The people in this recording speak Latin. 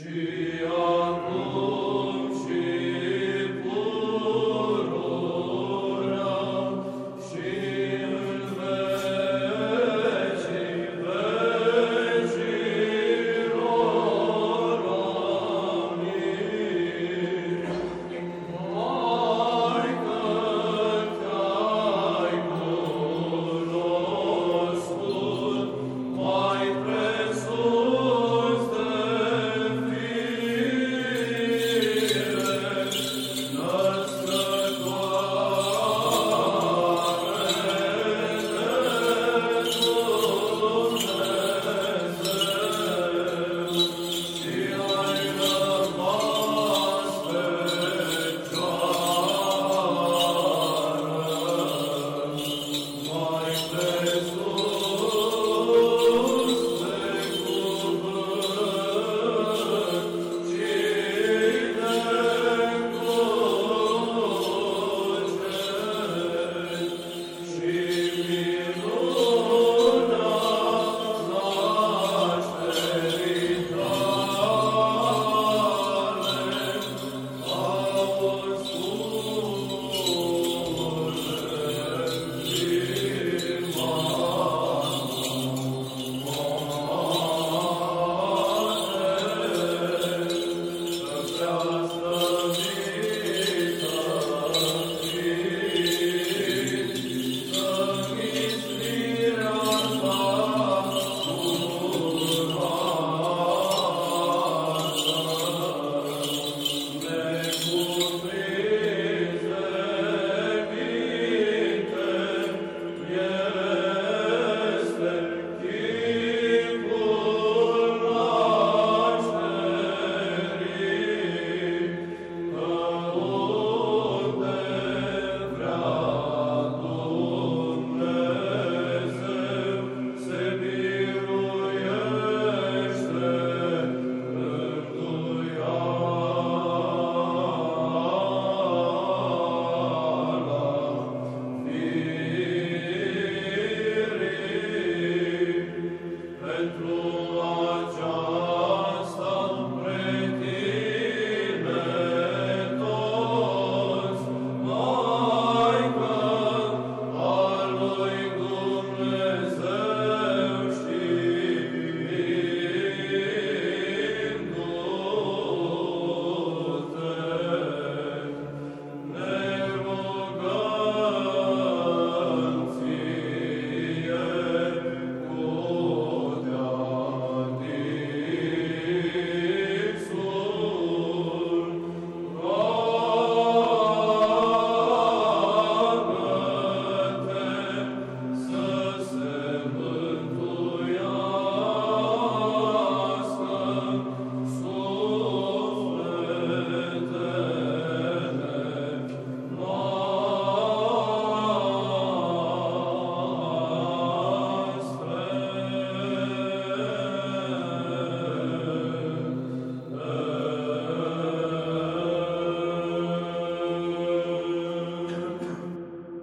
Sia non ci